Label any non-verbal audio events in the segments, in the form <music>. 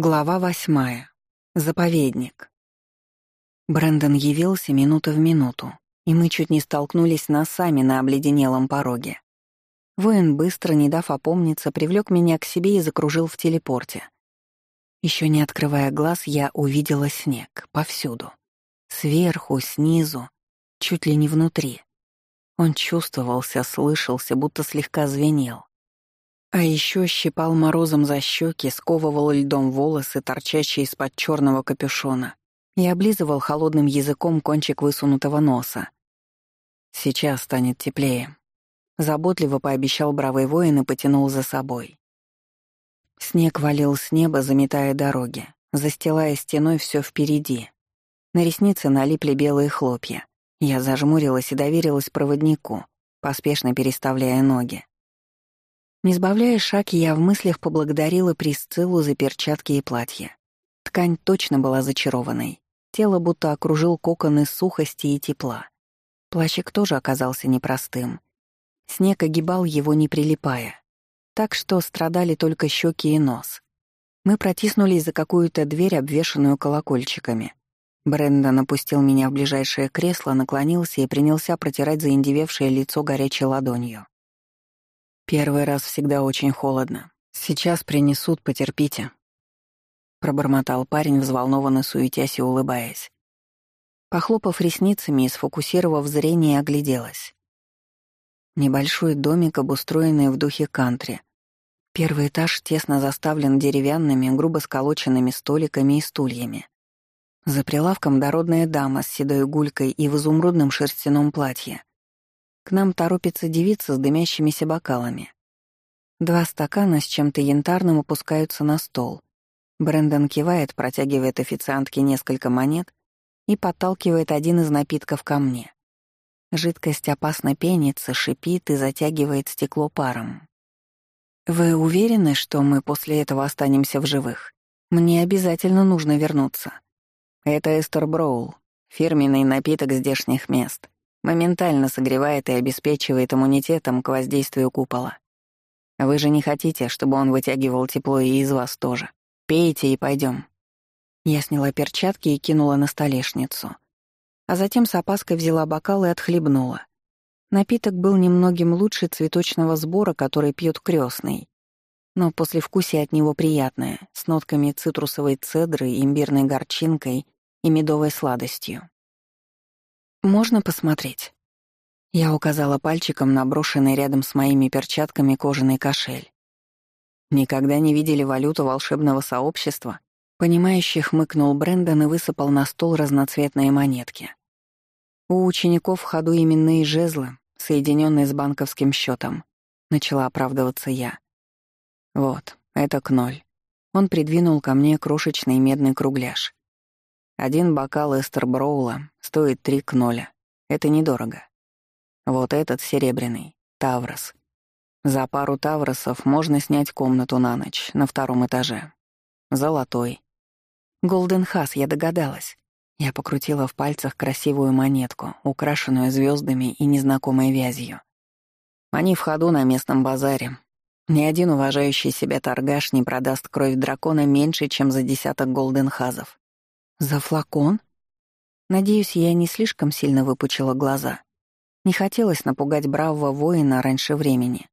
Глава восьмая. Заповедник. Брэндон явился минута в минуту, и мы чуть не столкнулись носами на обледенелом пороге. Воин, быстро не дав опомниться, привлек меня к себе и закружил в телепорте. Еще не открывая глаз, я увидела снег повсюду. Сверху, снизу, чуть ли не внутри. Он чувствовался, слышался, будто слегка звенел. А еще щипал морозом за щеки, сковывал льдом волосы, торчащие из-под черного капюшона, и облизывал холодным языком кончик высунутого носа. «Сейчас станет теплее», — заботливо пообещал бравый воин и потянул за собой. Снег валил с неба, заметая дороги, застилая стеной все впереди. На ресницы налипли белые хлопья. Я зажмурилась и доверилась проводнику, поспешно переставляя ноги. Не сбавляя шаг, я в мыслях поблагодарила Присциллу за перчатки и платье. Ткань точно была зачарованной. Тело будто окружил кокон из сухости и тепла. Плащик тоже оказался непростым. Снег огибал его, не прилипая. Так что страдали только щеки и нос. Мы протиснулись за какую-то дверь, обвешанную колокольчиками. Брэндон опустил меня в ближайшее кресло, наклонился и принялся протирать заиндевевшее лицо горячей ладонью. Первый раз всегда очень холодно. Сейчас принесут, потерпите. Пробормотал парень, взволнованно суетясь и улыбаясь. Похлопав ресницами и сфокусировав зрение, огляделась. Небольшой домик, обустроенный в духе кантри. Первый этаж тесно заставлен деревянными, грубо сколоченными столиками и стульями. За прилавком дородная дама с седой гулькой и в изумрудном шерстяном платье. К нам торопится девица с дымящимися бокалами. Два стакана с чем-то янтарным опускаются на стол. Брэндон кивает, протягивает официантке несколько монет и подталкивает один из напитков ко мне. Жидкость опасно пенится, шипит и затягивает стекло паром. «Вы уверены, что мы после этого останемся в живых? Мне обязательно нужно вернуться». «Это Эстер Броул, фирменный напиток здешних мест. Моментально согревает и обеспечивает иммунитетом к воздействию купола. Вы же не хотите, чтобы он вытягивал тепло и из вас тоже. Пейте и пойдем. Я сняла перчатки и кинула на столешницу. А затем с опаской взяла бокал и отхлебнула. Напиток был немногим лучше цветочного сбора, который пьет крестный. Но послевкусие от него приятное, с нотками цитрусовой цедры, имбирной горчинкой и медовой сладостью. «Можно посмотреть?» Я указала пальчиком на брошенный рядом с моими перчатками кожаный кошель. «Никогда не видели валюту волшебного сообщества?» Понимающий хмыкнул Брэндон и высыпал на стол разноцветные монетки. У учеников в ходу именные жезлы, соединенные с банковским счетом. Начала оправдываться я. Вот, это кноль. Он придвинул ко мне крошечный медный кругляш. Один бокал Эстер Броула стоит три кноля. Это недорого. Вот этот серебряный, Таврос. За пару Тавросов можно снять комнату на ночь на втором этаже. Золотой. Голден Хас, я догадалась. Я покрутила в пальцах красивую монетку, украшенную звездами и незнакомой вязью. Они в ходу на местном базаре. Ни один уважающий себя торгаш не продаст кровь дракона меньше, чем за десяток голденхазов. «За флакон?» Надеюсь, я не слишком сильно выпучила глаза. Не хотелось напугать бравого воина раньше времени.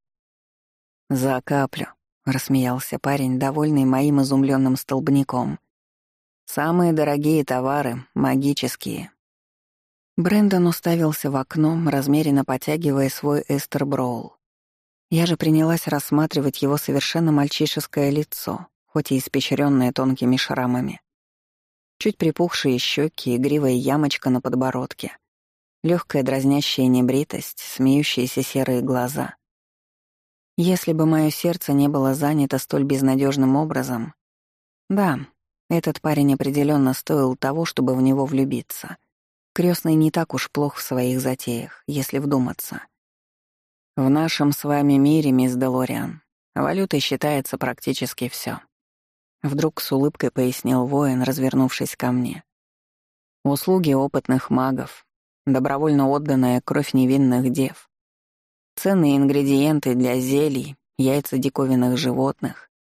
«За каплю», — рассмеялся парень, довольный моим изумленным столбняком. «Самые дорогие товары, магические». Брэндон уставился в окно, размеренно потягивая свой Эстер Броул. Я же принялась рассматривать его совершенно мальчишеское лицо, хоть и испещренное тонкими шрамами. Чуть припухшие щеки, игривая ямочка на подбородке. Легкая дразнящая небритость, смеющиеся серые глаза. Если бы мое сердце не было занято столь безнадежным образом... Да, этот парень определенно стоил того, чтобы в него влюбиться. Крестный не так уж плох в своих затеях, если вдуматься. В нашем с вами мире, мисс Делориан, валютой считается практически все. Вдруг с улыбкой пояснил воин, развернувшись ко мне. Услуги опытных магов, добровольно отданная кровь невинных дев, ценные ингредиенты для зелий, яйца диковинных животных.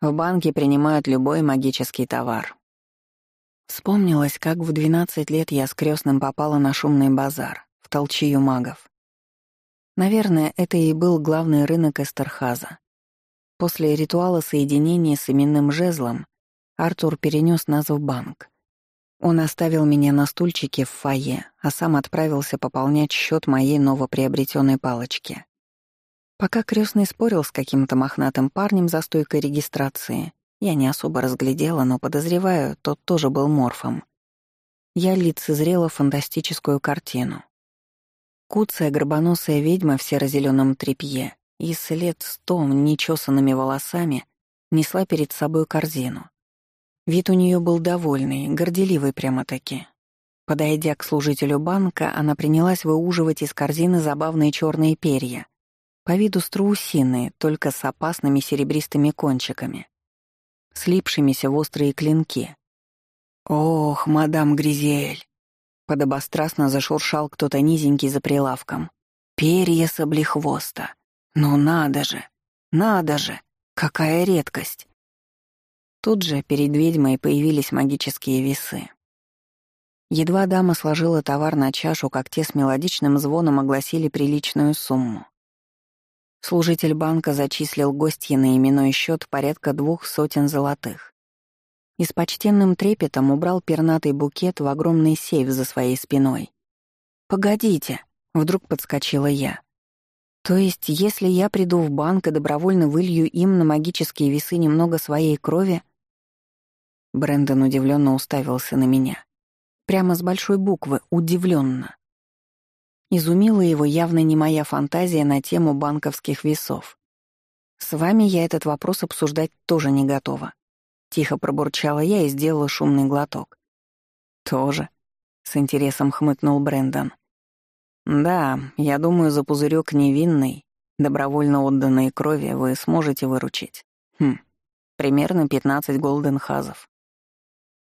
В банке принимают любой магический товар. Вспомнилось, как в 12 лет я с крестным попала на шумный базар, в толчью магов. Наверное, это и был главный рынок Эстерхаза. После ритуала соединения с именным жезлом Артур перенес нас в банк. Он оставил меня на стульчике в фойе, а сам отправился пополнять счет моей новоприобретенной палочки. Пока крестный спорил с каким-то мохнатым парнем за стойкой регистрации, я не особо разглядела, но подозреваю, тот тоже был морфом. Я лицезрела фантастическую картину. Куцая горбоносая ведьма в серо-зелёном тряпье и с том нечесанными волосами несла перед собой корзину. Вид у нее был довольный, горделивый прямо-таки. Подойдя к служителю банка, она принялась выуживать из корзины забавные черные перья, по виду страусиные, только с опасными серебристыми кончиками слипшимися в острые клинки. «Ох, мадам Гризель!» Подобострастно зашуршал кто-то низенький за прилавком. «Перья соблехвоста! Ну надо же! Надо же! Какая редкость!» Тут же перед ведьмой появились магические весы. Едва дама сложила товар на чашу, как те с мелодичным звоном огласили приличную сумму. Служитель банка зачислил гостье на именной счет порядка двух сотен золотых. И с почтенным трепетом убрал пернатый букет в огромный сейф за своей спиной. «Погодите», — вдруг подскочила я. «То есть, если я приду в банк и добровольно вылью им на магические весы немного своей крови...» Брэндон удивленно уставился на меня. Прямо с большой буквы, удивленно. Изумила его явно не моя фантазия на тему банковских весов. «С вами я этот вопрос обсуждать тоже не готова». Тихо пробурчала я и сделала шумный глоток. «Тоже», — с интересом хмыкнул Брэндон. «Да, я думаю, за пузырек невинной, добровольно отданной крови вы сможете выручить. Хм, примерно 15 голденхазов».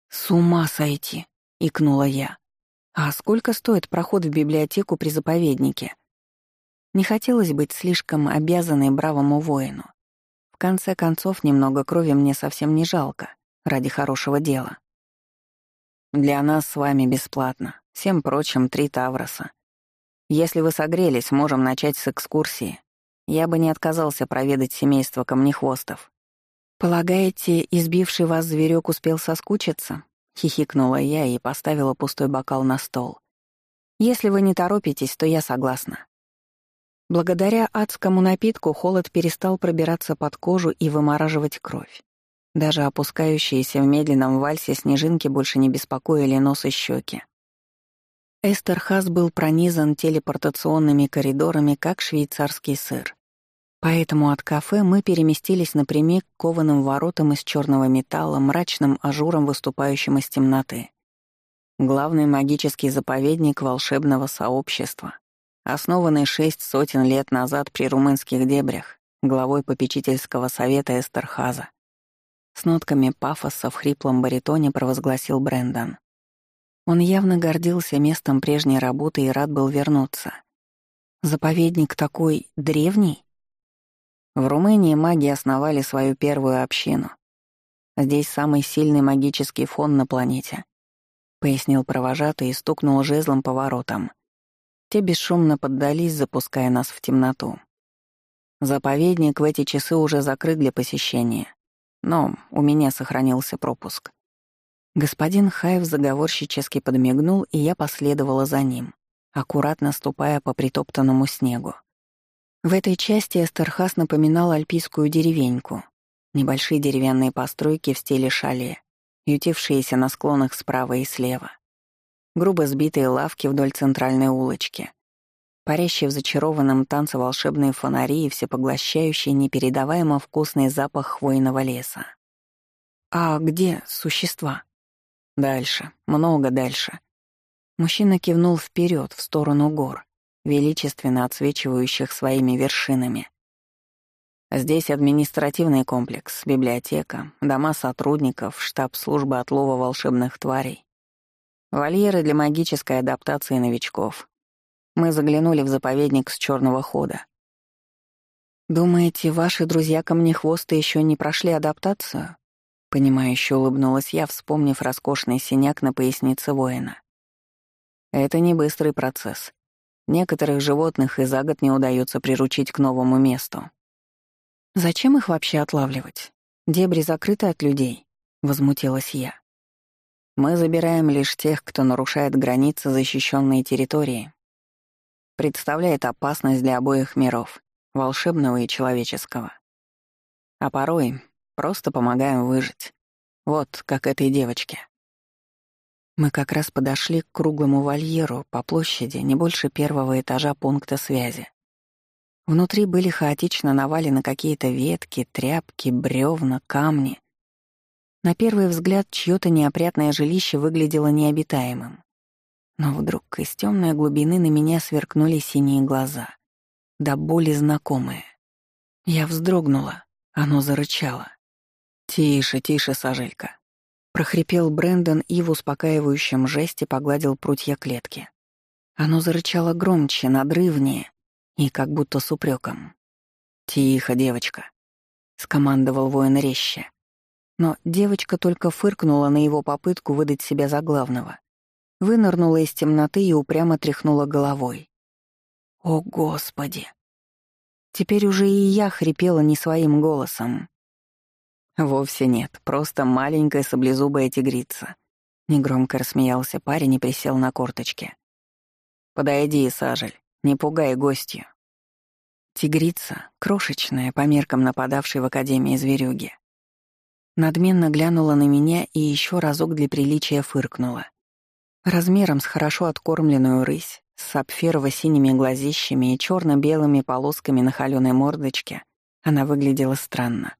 «С ума сойти!» — икнула я. А сколько стоит проход в библиотеку при заповеднике? Не хотелось быть слишком обязанной бравому воину. В конце концов, немного крови мне совсем не жалко, ради хорошего дела. Для нас с вами бесплатно, всем прочим три Тавроса. Если вы согрелись, можем начать с экскурсии. Я бы не отказался проведать семейство камнехвостов. Полагаете, избивший вас зверек успел соскучиться? — хихикнула я и поставила пустой бокал на стол. «Если вы не торопитесь, то я согласна». Благодаря адскому напитку холод перестал пробираться под кожу и вымораживать кровь. Даже опускающиеся в медленном вальсе снежинки больше не беспокоили нос и щеки. Эстерхаз был пронизан телепортационными коридорами, как швейцарский сыр. Поэтому от кафе мы переместились напрямик к кованым воротам из черного металла, мрачным ажуром, выступающим из темноты. Главный магический заповедник волшебного сообщества, основанный шесть сотен лет назад при румынских дебрях, главой попечительского совета Эстерхаза. С нотками пафоса в хриплом баритоне провозгласил Брендан. Он явно гордился местом прежней работы и рад был вернуться. Заповедник такой древний? В Румынии маги основали свою первую общину. Здесь самый сильный магический фон на планете», — пояснил провожатый и стукнул жезлом по воротам. Те бесшумно поддались, запуская нас в темноту. Заповедник в эти часы уже закрыт для посещения, но у меня сохранился пропуск. Господин Хайв заговорщически подмигнул, и я последовала за ним, аккуратно ступая по притоптанному снегу. В этой части Эстерхас напоминал альпийскую деревеньку. Небольшие деревянные постройки в стиле шале, ютившиеся на склонах справа и слева. Грубо сбитые лавки вдоль центральной улочки. Парящие в зачарованном танце волшебные фонари и всепоглощающий непередаваемо вкусный запах хвойного леса. «А где существа?» «Дальше, много дальше». Мужчина кивнул вперед в сторону гор, величественно отсвечивающих своими вершинами. Здесь административный комплекс, библиотека, дома сотрудников, штаб службы отлова волшебных тварей. Вольеры для магической адаптации новичков. Мы заглянули в заповедник с черного хода. «Думаете, ваши друзья ко мне хвосты еще не прошли адаптацию?» Понимающе улыбнулась я, вспомнив роскошный синяк на пояснице воина. «Это не быстрый процесс. Некоторых животных и за год не удается приручить к новому месту. Зачем их вообще отлавливать? Дебри закрыты от людей», — возмутилась я. «Мы забираем лишь тех, кто нарушает границы защищенной территории. Представляет опасность для обоих миров волшебного и человеческого. А порой просто помогаем выжить. Вот как этой девочке. Мы как раз подошли к круглому вольеру по площади не больше первого этажа пункта связи. Внутри были хаотично навалены какие-то ветки, тряпки, бревна, камни. На первый взгляд чьё-то неопрятное жилище выглядело необитаемым. Но вдруг из темной глубины на меня сверкнули синие глаза — до боли знакомые. Я вздрогнула, оно зарычало. «Тише, тише, сажелька», — прохрипел Брэндон и в успокаивающем жесте погладил прутья клетки. Оно зарычало громче, надрывнее и как будто с упреком. «Тихо, девочка», — скомандовал воин резче. Но девочка только фыркнула на его попытку выдать себя за главного. Вынырнула из темноты и упрямо тряхнула головой. О, Господи! Теперь уже и я хрипела не своим голосом. Вовсе нет, просто маленькая саблезубая тигрица. Негромко рассмеялся парень и присел на корточки. «Подойди, Сажель, не пугай гостью». Тигрица, крошечная, по меркам нападавшей в Академии зверюги. Надменно глянула на меня и еще разок для приличия фыркнула. Размером с хорошо откормленную рысь, с сапфирово-синими глазищами и черно-белыми полосками на холёной мордочке она выглядела странно.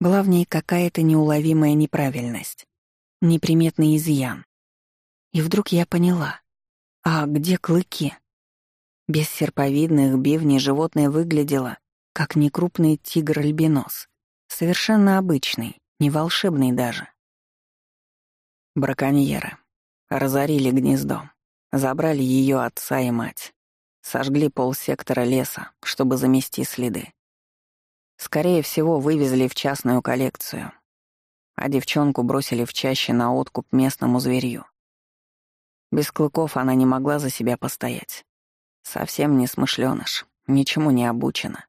Ней какая-то неуловимая неправильность, неприметный изъян. И вдруг я поняла. А где клыки? Без серповидных бивней животное выглядело, как некрупный тигр-альбинос. Совершенно обычный, не волшебный даже. Браконьеры. Разорили гнездо. Забрали ее отца и мать. Сожгли полсектора леса, чтобы замести следы. Скорее всего, вывезли в частную коллекцию, а девчонку бросили в чаще на откуп местному зверью. Без клыков она не могла за себя постоять. Совсем не смышленыш, ничему не обучена.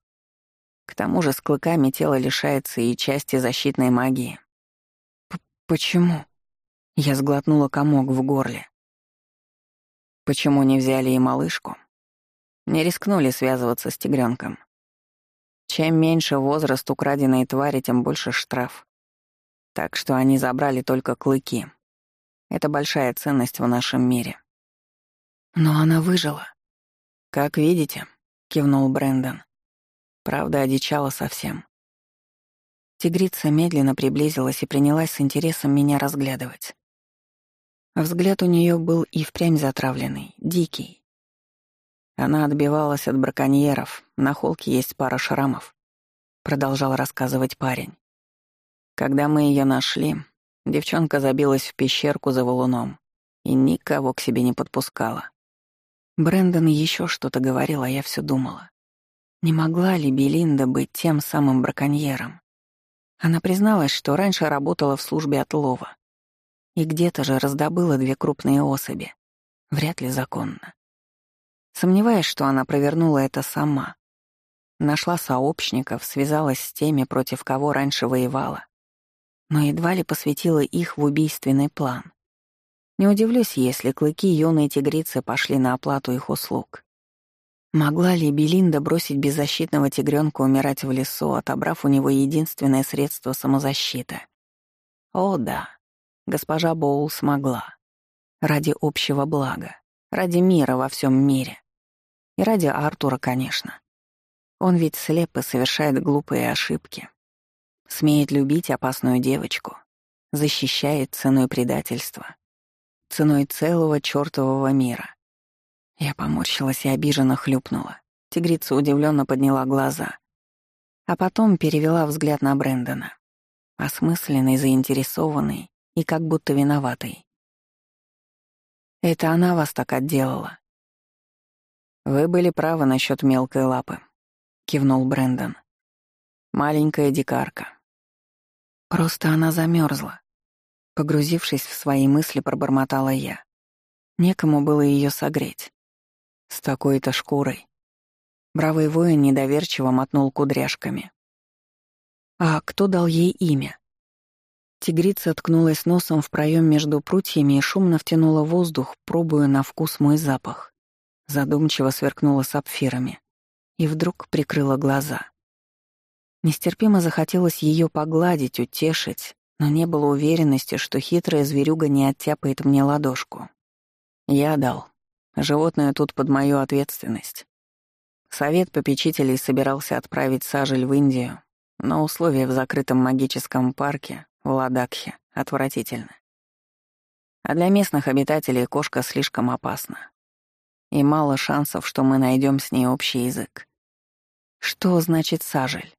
К тому же с клыками тело лишается и части защитной магии. П «Почему?» Я сглотнула комок в горле. Почему не взяли и малышку? Не рискнули связываться с тигренком. Чем меньше возраст украденной твари, тем больше штраф. Так что они забрали только клыки. Это большая ценность в нашем мире. Но она выжила. Как видите, кивнул Брэндон. Правда, одичала совсем. Тигрица медленно приблизилась и принялась с интересом меня разглядывать. Взгляд у нее был и впрямь затравленный, дикий. Она отбивалась от браконьеров, на холке есть пара шрамов, продолжал рассказывать парень. Когда мы ее нашли, девчонка забилась в пещерку за валуном и никого к себе не подпускала. Брэндон еще что-то говорил, а я все думала. Не могла ли Белинда быть тем самым браконьером? Она призналась, что раньше работала в службе отлова, и где-то же раздобыла две крупные особи. Вряд ли законно. Сомневаюсь, что она провернула это сама. Нашла сообщников, связалась с теми, против кого раньше воевала. Но едва ли посвятила их в убийственный план. Не удивлюсь, если клыки юной тигрицы пошли на оплату их услуг. Могла ли Белинда бросить беззащитного тигренка умирать в лесу, отобрав у него единственное средство самозащиты? О, да. Госпожа Боул смогла. Ради общего блага, ради мира во всем мире. И ради Артура, конечно. Он ведь слеп и совершает глупые ошибки. Смеет любить опасную девочку, защищает ценой предательства, ценой целого чертового мира. Я поморщилась и обиженно хлюпнула. Тигрица удивленно подняла глаза, а потом перевела взгляд на Брэндона. Осмысленный, заинтересованный, и как будто виноватой. Это она вас так отделала. Вы были правы насчет мелкой лапы, кивнул Брэндон. Маленькая дикарка. Просто она замерзла. Погрузившись в свои мысли, пробормотала я. Некому было ее согреть. С такой-то шкурой. Бравый воин недоверчиво мотнул кудряшками. А кто дал ей имя? Тигрица ткнулась носом в проем между прутьями и шумно втянула воздух, пробуя на вкус мой запах. Задумчиво сверкнула сапфирами. И вдруг прикрыла глаза. Нестерпимо захотелось ее погладить, утешить, но не было уверенности, что хитрая зверюга не оттяпает мне ладошку. Я дал. Животное тут под мою ответственность. Совет попечителей собирался отправить Сажель в Индию, но условия в закрытом магическом парке в Ладакхе отвратительны. А для местных обитателей кошка слишком опасна. И мало шансов, что мы найдем с ней общий язык. Что значит сажель?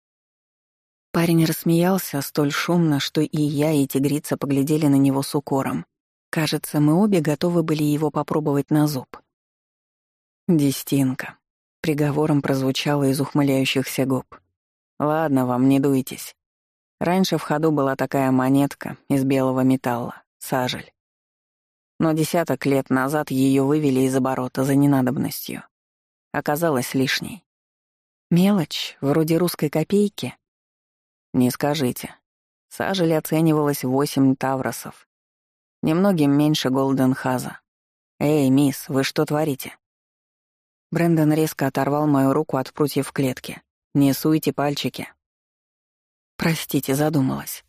Парень рассмеялся столь шумно, что и я, и тигрица поглядели на него с укором. Кажется, мы обе готовы были его попробовать на зуб. «Дестинка», — приговором прозвучало из ухмыляющихся губ. «Ладно вам, не дуйтесь. Раньше в ходу была такая монетка из белого металла, сажель. Но десяток лет назад ее вывели из оборота за ненадобностью. Оказалось лишней. Мелочь, вроде русской копейки, не скажите. Сажель оценивалась восемь тавросов. Немногим меньше Голденхаза. «Эй, мисс, вы что творите?» Брэндон резко оторвал мою руку от прутьев клетки. «Не суйте пальчики». «Простите, задумалась».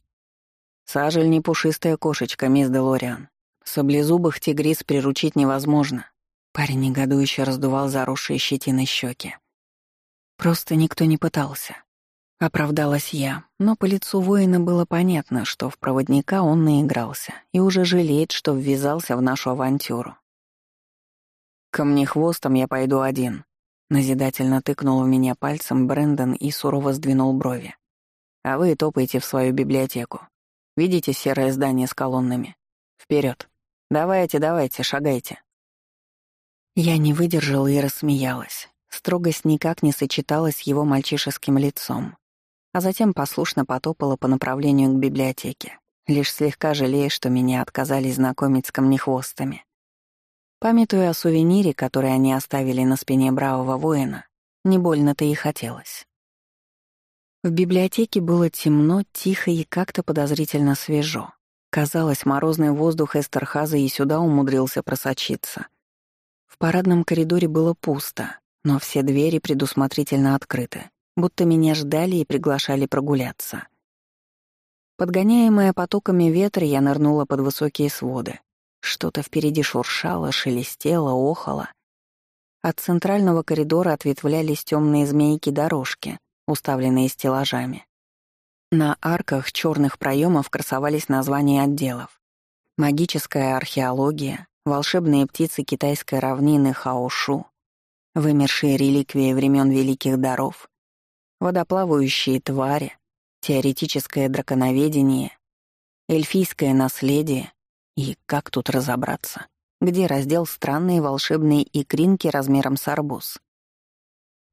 «Сажель не пушистая кошечка, мисс Делориан. Саблезубых тигриц приручить невозможно». Парень негодующе раздувал заросшие щетиной щеки. Просто никто не пытался. Оправдалась я, но по лицу воина было понятно, что в проводника он наигрался и уже жалеет, что ввязался в нашу авантюру. «Ко мне хвостом я пойду один», — назидательно тыкнул в меня пальцем Брэндон и сурово сдвинул брови. «А вы топаете в свою библиотеку. Видите серое здание с колоннами? Вперед! Давайте, давайте, шагайте!» Я не выдержала и рассмеялась. Строгость никак не сочеталась с его мальчишеским лицом а затем послушно потопала по направлению к библиотеке, лишь слегка жалея, что меня отказались знакомить с камнехвостами. Памятуя о сувенире, который они оставили на спине бравого воина, не больно-то и хотелось. В библиотеке было темно, тихо и как-то подозрительно свежо. Казалось, морозный воздух Эстерхаза и сюда умудрился просочиться. В парадном коридоре было пусто, но все двери предусмотрительно открыты будто меня ждали и приглашали прогуляться. Подгоняемая потоками ветра, я нырнула под высокие своды. Что-то впереди шуршало, шелестело, охало. От центрального коридора ответвлялись темные змейки-дорожки, уставленные стеллажами. На арках черных проемов красовались названия отделов. Магическая археология, волшебные птицы китайской равнины Хаошу, вымершие реликвии времен Великих Даров, водоплавающие твари, теоретическое драконоведение, эльфийское наследие и как тут разобраться, где раздел странные волшебные икринки размером с арбуз.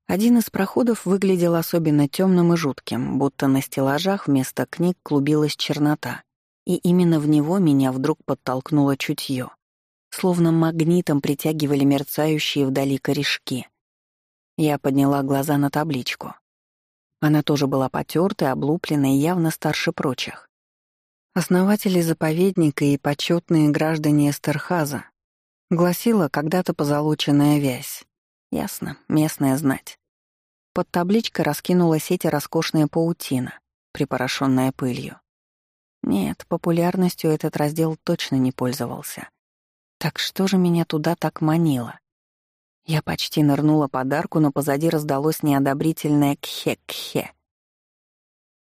Один из проходов выглядел особенно темным и жутким, будто на стеллажах вместо книг клубилась чернота, и именно в него меня вдруг подтолкнуло чутье, словно магнитом притягивали мерцающие вдали корешки. Я подняла глаза на табличку. Она тоже была потертой, облупленной явно старше прочих. Основатели заповедника и почетные граждане Эстерхаза гласила когда-то позолоченная вязь. Ясно, местная знать. Под табличкой раскинула сеть роскошная паутина, припорошенная пылью. Нет, популярностью этот раздел точно не пользовался. Так что же меня туда так манило? Я почти нырнула под арку, но позади раздалось неодобрительное «кхе-кхе».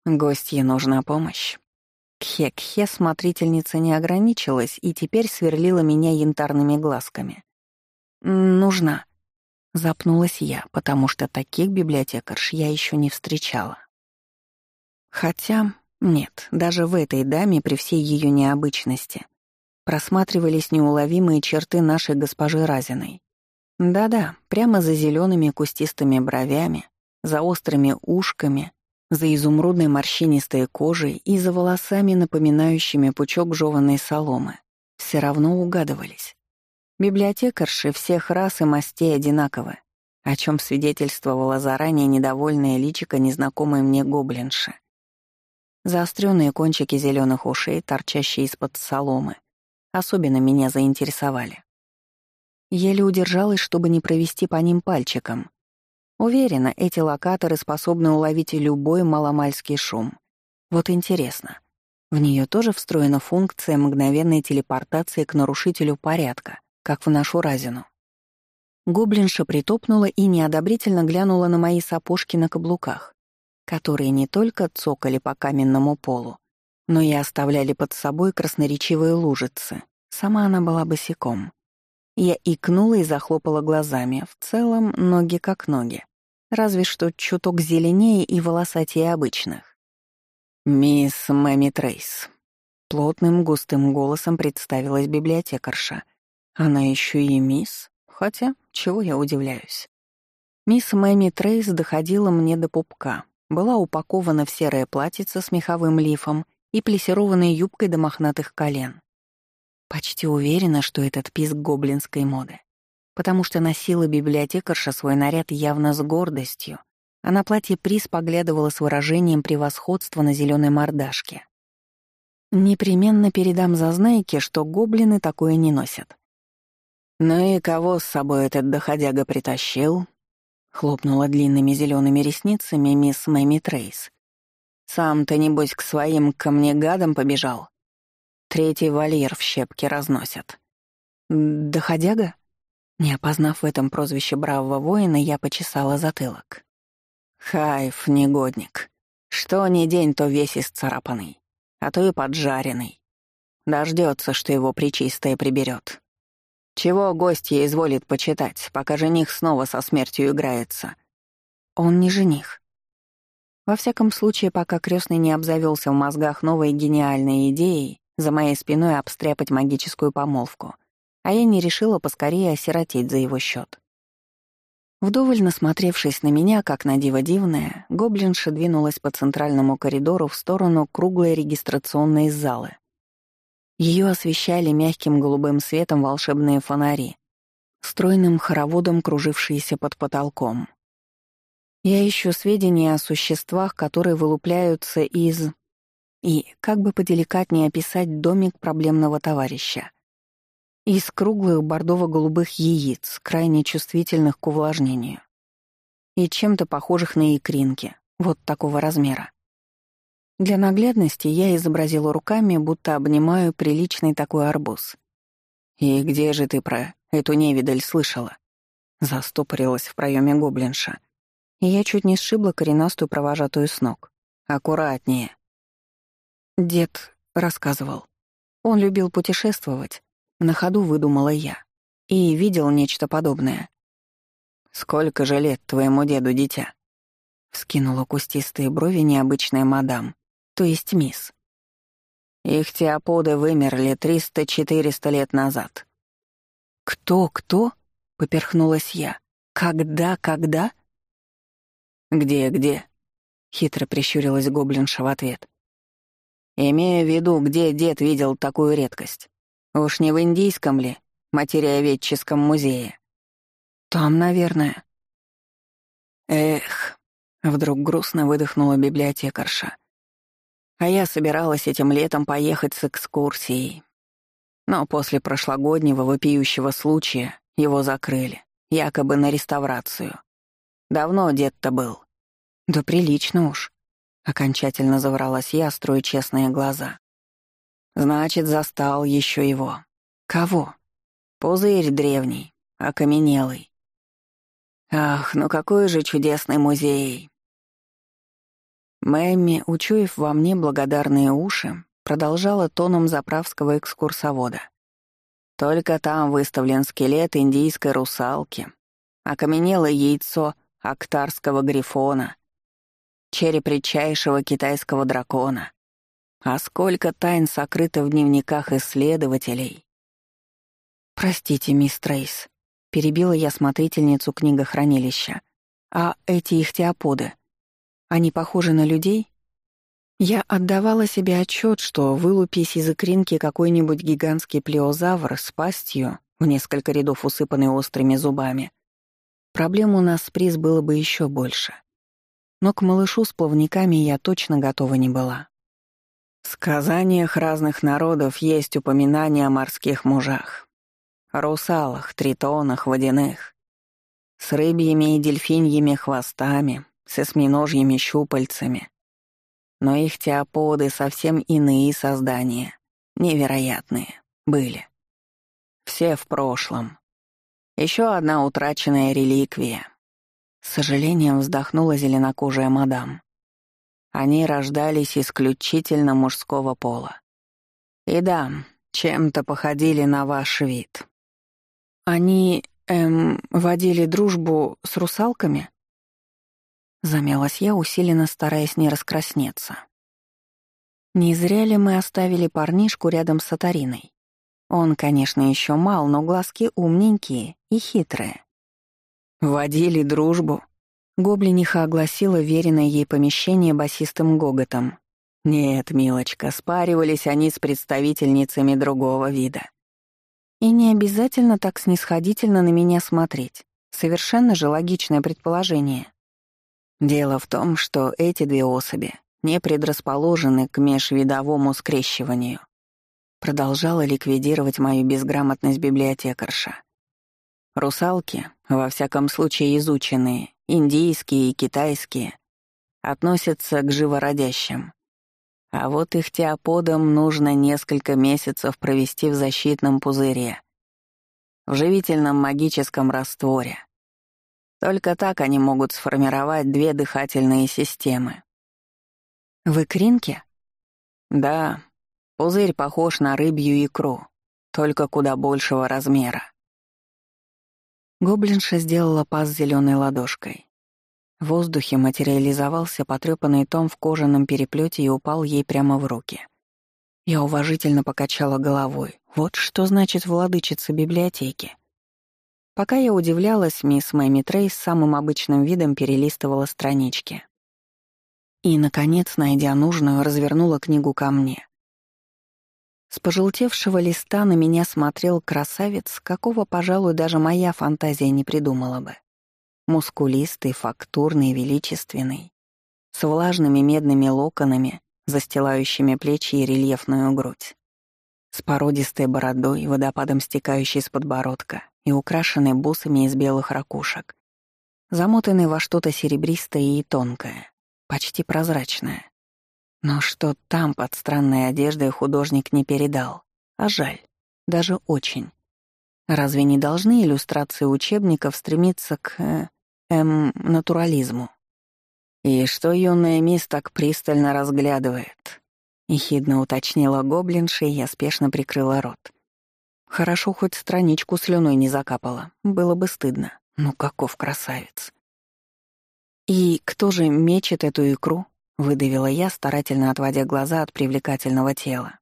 Гостье нужна помощь. Кхе-кхе смотрительница не ограничилась и теперь сверлила меня янтарными глазками. «Нужна», — запнулась я, потому что таких библиотекарш я еще не встречала. Хотя, нет, даже в этой даме при всей ее необычности просматривались неуловимые черты нашей госпожи Разиной. Да-да, прямо за зелеными кустистыми бровями, за острыми ушками, за изумрудной морщинистой кожей и за волосами, напоминающими пучок жеванной соломы, все равно угадывались. Библиотекарши всех рас и мастей одинаковы, о чем свидетельствовала заранее недовольная личико незнакомой мне гоблинши. Заостренные кончики зеленых ушей, торчащие из-под соломы, особенно меня заинтересовали. Еле удержалась, чтобы не провести по ним пальчиком. Уверена, эти локаторы способны уловить любой маломальский шум. Вот интересно, в нее тоже встроена функция мгновенной телепортации к нарушителю порядка, как в нашу разину. Гоблинша притопнула и неодобрительно глянула на мои сапожки на каблуках, которые не только цокали по каменному полу, но и оставляли под собой красноречивые лужицы. Сама она была босиком. Я икнула и захлопала глазами. В целом, ноги как ноги. Разве что чуток зеленее и волосатее обычных. «Мисс Мэми Трейс», — плотным густым голосом представилась библиотекарша. «Она еще и мисс, хотя, чего я удивляюсь». Мисс Мэми Трейс доходила мне до пупка, была упакована в серое платьице с меховым лифом и плессированной юбкой до мохнатых колен. Почти уверена, что этот писк гоблинской моды. Потому что носила библиотекарша свой наряд явно с гордостью, а на платье приз поглядывала с выражением превосходства на зеленой мордашке. Непременно передам зазнайке, что гоблины такое не носят. «Ну и кого с собой этот доходяга притащил?» — хлопнула длинными зелеными ресницами мисс Мэми Трейс. «Сам-то, небось, к своим ко мне гадам побежал?» Третий вольер в щепки разносят. Доходяга? Не опознав в этом прозвище бравого воина, я почесала затылок. Хайф, негодник. Что ни день, то весь исцарапанный, а то и поджаренный. Дождется, что его причистое приберет. Чего гостья изволит почитать, пока жених снова со смертью играется? Он не жених. Во всяком случае, пока крестный не обзавелся в мозгах новой гениальной идеей, за моей спиной обстряпать магическую помолвку, а я не решила поскорее осиротеть за его счет. Вдоволь насмотревшись на меня, как на диво дивное, гоблинша двинулась по центральному коридору в сторону круглой регистрационной залы. Ее освещали мягким голубым светом волшебные фонари, стройным хороводом кружившиеся под потолком. Я ищу сведения о существах, которые вылупляются из и, как бы поделикатнее описать домик проблемного товарища. Из круглых бордово-голубых яиц, крайне чувствительных к увлажнению. И чем-то похожих на икринки, вот такого размера. Для наглядности я изобразила руками, будто обнимаю приличный такой арбуз. «И где же ты про эту невидаль слышала?» Застопорилась в проеме гоблинша. И я чуть не сшибла коренастую провожатую с ног. «Аккуратнее», Дед рассказывал. Он любил путешествовать. На ходу выдумала я. И видел нечто подобное. «Сколько же лет твоему деду, дитя?» Вскинула кустистые брови необычная мадам, то есть мисс. «Их теоподы вымерли триста-четыреста лет назад». «Кто, кто?» — поперхнулась я. «Когда, когда?» «Где, где?» — хитро прищурилась гоблинша в ответ. Имея в виду, где дед видел такую редкость. Уж не в индийском ли, материоведческом музее? Там, наверное. Эх, вдруг грустно выдохнула библиотекарша. А я собиралась этим летом поехать с экскурсией. Но после прошлогоднего вопиющего случая его закрыли, якобы на реставрацию. Давно дед-то был. Да прилично уж. Окончательно завралась я, строя честные глаза. Значит, застал еще его. Кого? Пузырь древний, окаменелый. Ах, ну какой же чудесный музей. Мэмми, учуяв во мне благодарные уши, продолжала тоном заправского экскурсовода. Только там выставлен скелет индийской русалки, окаменелое яйцо актарского грифона, череп редчайшего китайского дракона. А сколько тайн сокрыто в дневниках исследователей. «Простите, мисс Трейс», — перебила я смотрительницу книгохранилища. «А эти ихтиоподы? Они похожи на людей? Я отдавала себе отчет, что вылупись из икринки какой-нибудь гигантский плеозавр с пастью, в несколько рядов усыпанный острыми зубами, проблем у нас с приз было бы еще больше. Но к малышу с плавниками я точно готова не была. В сказаниях разных народов есть упоминания о морских мужах. Русалах, тритонах, водяных. С рыбьими и дельфиньими хвостами, с осьминожьими щупальцами. Но их теоподы совсем иные создания, невероятные, были. Все в прошлом. Еще одна утраченная реликвия. С сожалением вздохнула зеленокожая мадам. Они рождались исключительно мужского пола. И да, чем-то походили на ваш вид. Они, эм, водили дружбу с русалками? Замялась я, усиленно стараясь не раскраснеться. Не зря ли мы оставили парнишку рядом с Атариной? Он, конечно, еще мал, но глазки умненькие и хитрые. Водили дружбу. Гоблиниха огласила веренное ей помещение басистым гоготом. Нет, милочка, спаривались они с представительницами другого вида. И не обязательно так снисходительно на меня смотреть. Совершенно же логичное предположение. Дело в том, что эти две особи не предрасположены к межвидовому скрещиванию. Продолжала ликвидировать мою безграмотность библиотекарша. Русалки, во всяком случае изученные, индийские и китайские, относятся к живородящим. А вот их теоподам нужно несколько месяцев провести в защитном пузыре, в живительном магическом растворе. Только так они могут сформировать две дыхательные системы. В икринке? Да, пузырь похож на рыбью икру, только куда большего размера. Гоблинша сделала паз зеленой ладошкой. В воздухе материализовался потрёпанный том в кожаном переплете и упал ей прямо в руки. Я уважительно покачала головой. Вот что значит владычица библиотеки. Пока я удивлялась, мисс Мэми Трей с самым обычным видом перелистывала странички. И, наконец, найдя нужную, развернула книгу ко мне. С пожелтевшего листа на меня смотрел красавец, какого, пожалуй, даже моя фантазия не придумала бы мускулистый, фактурный, величественный, с влажными медными локонами, застилающими плечи и рельефную грудь, с породистой бородой, водопадом стекающей с подбородка и украшенной бусами из белых ракушек, замотанный во что-то серебристое и тонкое, почти прозрачное. Но что там под странной одеждой художник не передал, а жаль, даже очень. Разве не должны иллюстрации учебников стремиться к... Э, эм, натурализму. «И что юная мисс так пристально разглядывает?» — ехидно уточнила гоблинша, и я спешно прикрыла рот. Хорошо, хоть страничку слюной не закапала. Было бы стыдно. Ну каков красавец. «И кто же мечет эту икру?» — выдавила я, старательно отводя глаза от привлекательного тела.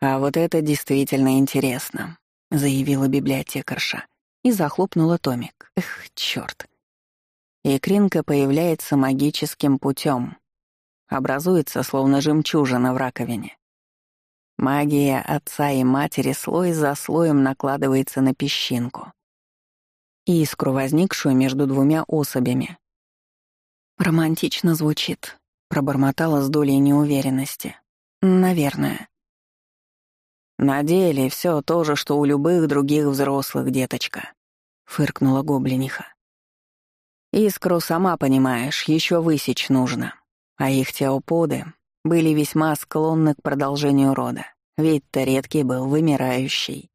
«А вот это действительно интересно», — заявила библиотекарша и захлопнула томик. «Эх, чёрт!» Икринка появляется магическим путем, образуется словно жемчужина в раковине. Магия отца и матери слой за слоем накладывается на песчинку. Искру, возникшую между двумя особями. «Романтично звучит», — пробормотала с долей неуверенности. «Наверное». «На деле все то же, что у любых других взрослых, деточка», — фыркнула гоблиниха. Искру, сама понимаешь, еще высечь нужно. А их теоподы были весьма склонны к продолжению рода. Вид-то редкий был, вымирающий.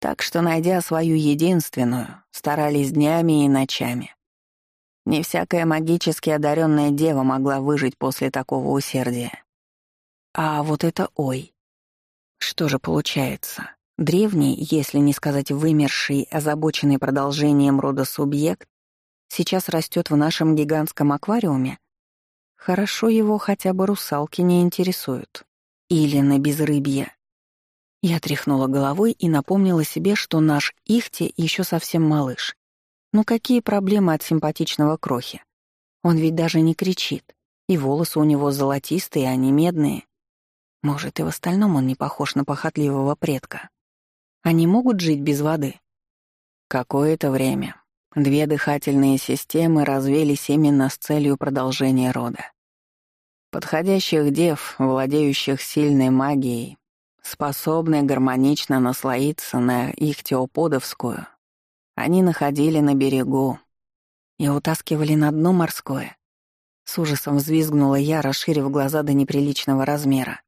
Так что, найдя свою единственную, старались днями и ночами. Не всякая магически одаренная дева могла выжить после такого усердия. А вот это ой. Что же получается? Древний, если не сказать вымерший, озабоченный продолжением рода субъект, сейчас растет в нашем гигантском аквариуме, хорошо его хотя бы русалки не интересуют. Или на безрыбье. Я тряхнула головой и напомнила себе, что наш Ихти еще совсем малыш. Ну какие проблемы от симпатичного крохи? Он ведь даже не кричит. И волосы у него золотистые, а не медные. Может, и в остальном он не похож на похотливого предка. Они могут жить без воды? Какое-то время. Две дыхательные системы развелись именно с целью продолжения рода. Подходящих дев, владеющих сильной магией, способной гармонично наслоиться на их теоподовскую, они находили на берегу и утаскивали на дно морское. С ужасом взвизгнула я, расширив глаза до неприличного размера.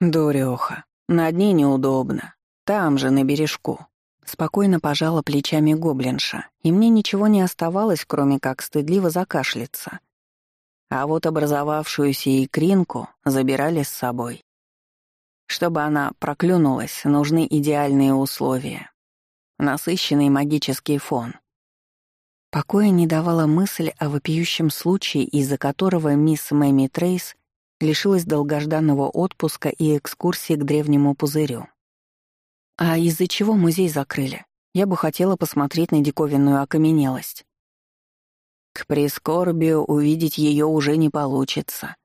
«Дурёха, на дне неудобно. Там же, на бережку». Спокойно пожала плечами гоблинша, и мне ничего не оставалось, кроме как стыдливо закашляться. А вот образовавшуюся икринку забирали с собой. Чтобы она проклюнулась, нужны идеальные условия. Насыщенный магический фон. Покоя не давала мысль о вопиющем случае, из-за которого мисс Мэми Трейс лишилась долгожданного отпуска и экскурсии к древнему пузырю. А из-за чего музей закрыли? Я бы хотела посмотреть на диковинную окаменелость. К прискорбию увидеть ее уже не получится.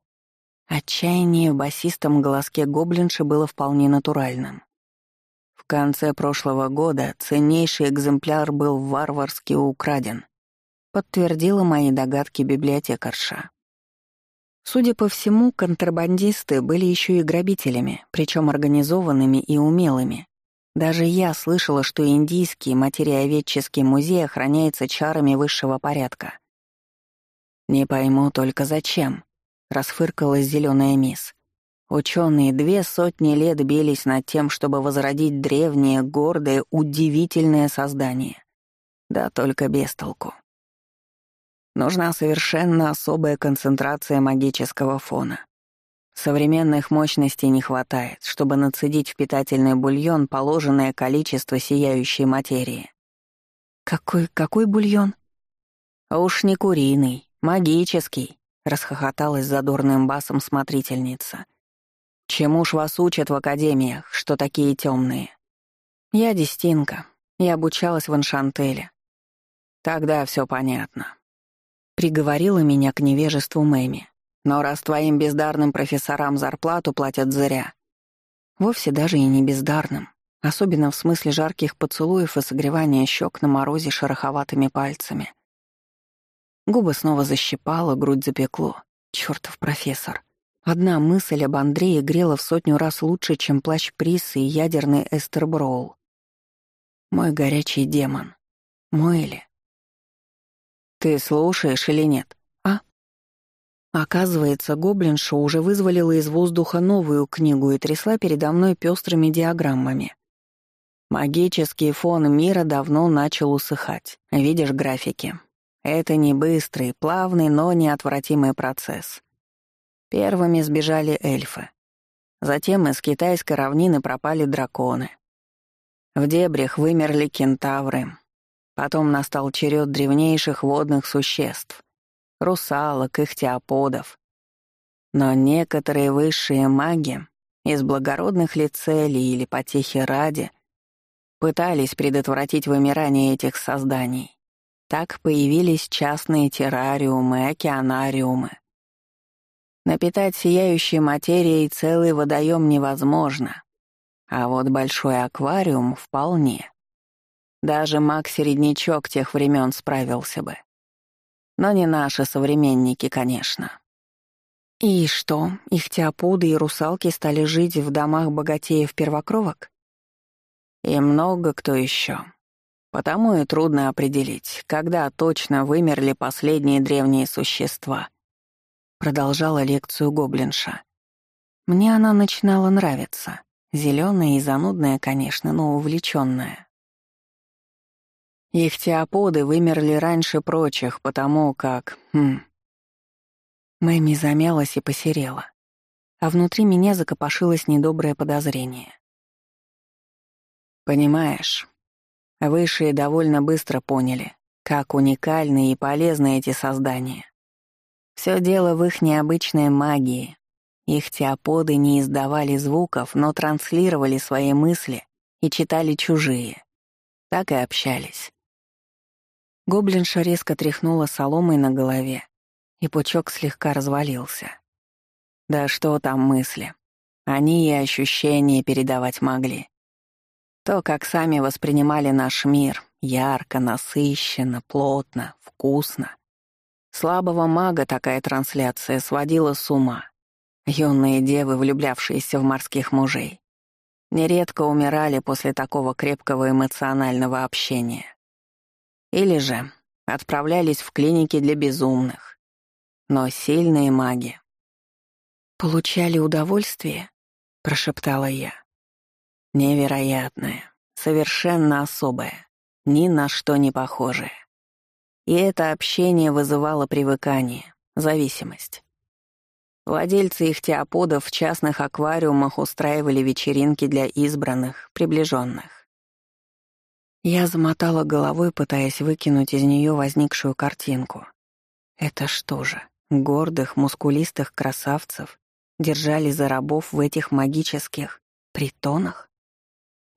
Отчаяние в басистом голоске гоблинши было вполне натуральным. В конце прошлого года ценнейший экземпляр был варварски украден, подтвердила мои догадки библиотекарша. Судя по всему, контрабандисты были еще и грабителями, причем организованными и умелыми, даже я слышала, что индийский материоведческий музей охраняется чарами высшего порядка. «Не пойму только зачем», — расфыркалась зеленая мисс. Ученые две сотни лет бились над тем, чтобы возродить древнее, гордое, удивительное создание. Да только без толку. Нужна совершенно особая концентрация магического фона. Современных мощностей не хватает, чтобы нацедить в питательный бульон положенное количество сияющей материи. «Какой, какой бульон?» «Уж не куриный, магический», — расхохоталась задорным басом смотрительница. «Чему ж вас учат в академиях, что такие темные?» «Я Дестинка. Я обучалась в Аншантеле». «Тогда все понятно», — приговорила меня к невежеству Мэми. Но раз твоим бездарным профессорам зарплату платят зря. Вовсе даже и не бездарным, особенно в смысле жарких поцелуев и согревания щек на морозе шероховатыми пальцами. Губы снова защипало, грудь запекло. Чёртов профессор. Одна мысль об Андрее грела в сотню раз лучше, чем плащ Присы и ядерный Эстерброул. Мой горячий демон. Мой ли? Ты слушаешь или нет? Оказывается, гоблинша уже вызволила из воздуха новую книгу и трясла передо мной пестрыми диаграммами. Магический фон мира давно начал усыхать. Видишь графики? Это не быстрый, плавный, но неотвратимый процесс. Первыми сбежали эльфы. Затем из китайской равнины пропали драконы. В дебрях вымерли кентавры. Потом настал черед древнейших водных существ русалок, ихтиоподов. Но некоторые высшие маги из благородных ли целей или потехи ради пытались предотвратить вымирание этих созданий. Так появились частные террариумы, океанариумы. Напитать сияющей материей целый водоем невозможно, а вот большой аквариум вполне. Даже маг-середнячок тех времен справился бы. Но не наши современники, конечно. И что, их теопуды и русалки стали жить в домах богатеев-первокровок? И много кто еще. Потому и трудно определить, когда точно вымерли последние древние существа. Продолжала лекцию гоблинша. Мне она начинала нравиться. Зеленая и занудная, конечно, но увлеченная. Их теоподы вымерли раньше прочих, потому как... Хм... Мэми замялась и посерела, а внутри меня закопошилось недоброе подозрение. Понимаешь, высшие довольно быстро поняли, как уникальны и полезны эти создания. Все дело в их необычной магии. Их теоподы не издавали звуков, но транслировали свои мысли и читали чужие. Так и общались. Гоблинша резко тряхнула соломой на голове и пучок слегка развалился. Да что там мысли. Они и ощущения передавать могли. То, как сами воспринимали наш мир, ярко, насыщенно, плотно, вкусно. Слабого мага такая трансляция сводила с ума. Юные девы, влюблявшиеся в морских мужей, нередко умирали после такого крепкого эмоционального общения. Или же отправлялись в клиники для безумных. Но сильные маги. «Получали удовольствие?» — прошептала я. «Невероятное, совершенно особое, ни на что не похожее. И это общение вызывало привыкание, зависимость. Владельцы их теоподов в частных аквариумах устраивали вечеринки для избранных, приближенных. Я замотала головой, пытаясь выкинуть из нее возникшую картинку. Это что же, гордых, мускулистых красавцев держали за рабов в этих магических притонах?